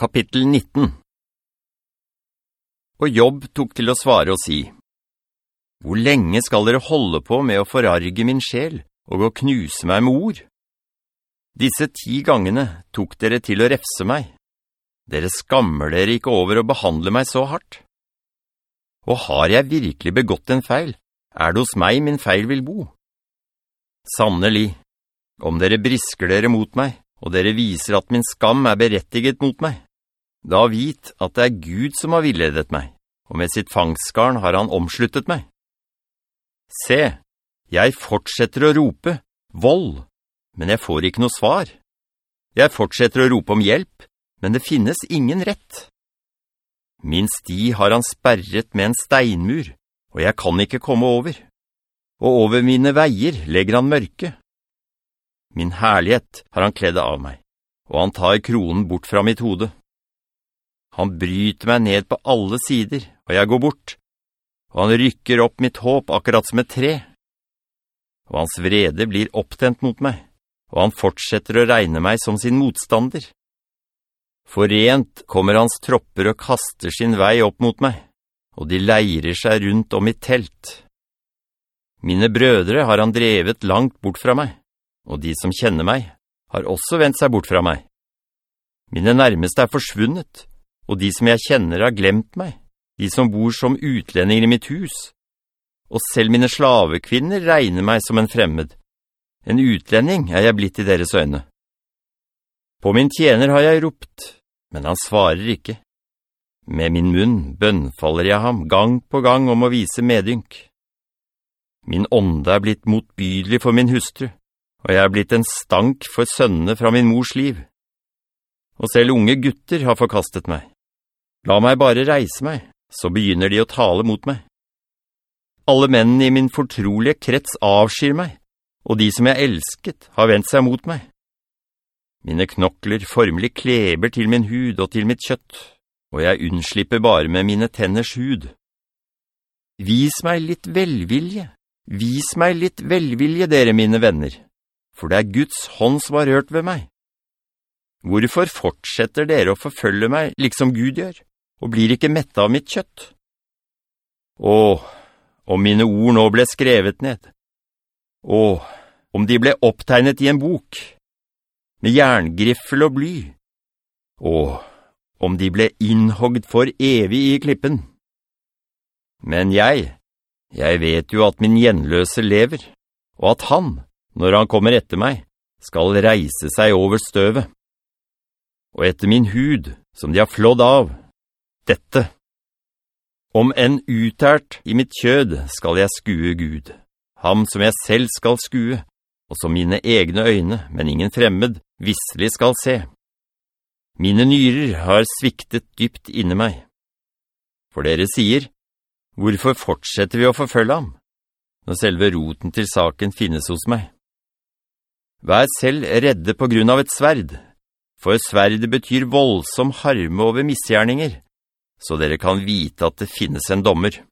Kapittel 19 Og Jobb tok til å svare og si, «Hvor lenge skal dere holde på med å forarge min sjel og å knuse meg med ord? Disse ti gangene tok dere til å refse meg. Dere skammer dere ikke over å behandle meg så hardt. Og har jeg virkelig begått en feil, er det hos meg min feil vil bo. Sannelig, om dere brisker dere mot meg, og dere viser at min skam er berettiget mot meg, da vit at det er Gud som har villedet meg, og med sitt fangskarn har han omsluttet meg. Se, jeg fortsetter å rope, vold, men jeg får ikke noe svar. Jeg fortsetter å rope om hjelp, men det finnes ingen rett. Min sti har han sperret med en steinmur, og jeg kan ikke komme over. Og over mine veier legger han mørke. Min herlighet har han kledd av meg, og han tar kronen bort fra mitt hode. Han bryter meg ned på alle sider, og jeg går bort, og han rykker opp mitt håp akkurat som et tre. Og hans vrede blir opptent mot meg, og han fortsetter å regne meg som sin motstander. Forent kommer hans tropper og kaster sin vei opp mot meg, og de leirer seg rundt om mitt telt. Mine brødre har han drevet langt bort fra meg, og de som kjenner meg har også vendt seg bort fra meg. Mine nærmeste er forsvunnet, og de som jeg kjenner har glemt meg, de som bor som utlendinger i mitt hus. Og selv mine slavekvinner regner meg som en fremmed. En utlending er jeg blitt i deres øyne. På min tjener har jeg ropt, men han svarer ikke. Med min munn bønnfaller jeg ham gang på gang om å vise medynk. Min ånde er blitt motbydelig for min hustru, og jeg er blitt en stank for sønnene fra min mors liv. Og selv unge gutter har forkastet meg. La meg bare reise meg, så begynner de å tale mot meg. Alle mennene i min fortrolige krets avskyr meg, og de som jeg elsket har vendt seg mot meg. Mine knokler formelig kleber til min hud og til mitt kjøtt, og jeg unnslipper bare med mine tenners hud. Vis meg litt velvilje, vis meg litt velvilje, dere mine venner, for det er Guds hånd som har rørt ved meg. Hvorfor fortsetter dere å forfølge meg, liksom Gud gjør? Og blir ikke mettet av mitt kjøtt. Åh, om mine ord nå ble skrevet ned. Åh, om de ble opptegnet i en bok, med jerngriffel og bly. Åh, om de ble innhogd for evig i klippen. Men jeg, jeg vet jo at min gjenløse lever, og at han, når han kommer etter meg, skal reise seg over støvet. Og etter min hud, som de har flådd av, dette. Om en utært i mitt kjød skal jeg skue Gud, ham som jeg selv skal skue, og som mine egne øyne, men ingen fremmed, visselig skal se. Mine nyrer har sviktet dypt inne meg. For dere sier, hvorfor fortsetter vi å forfølge ham, når selve roten til saken finnes hos meg? Vær selv redde på grunn av et sverd, for sverdet betyr voldsom harme over misgjerninger, så dere kan vite at det finnes en dommer.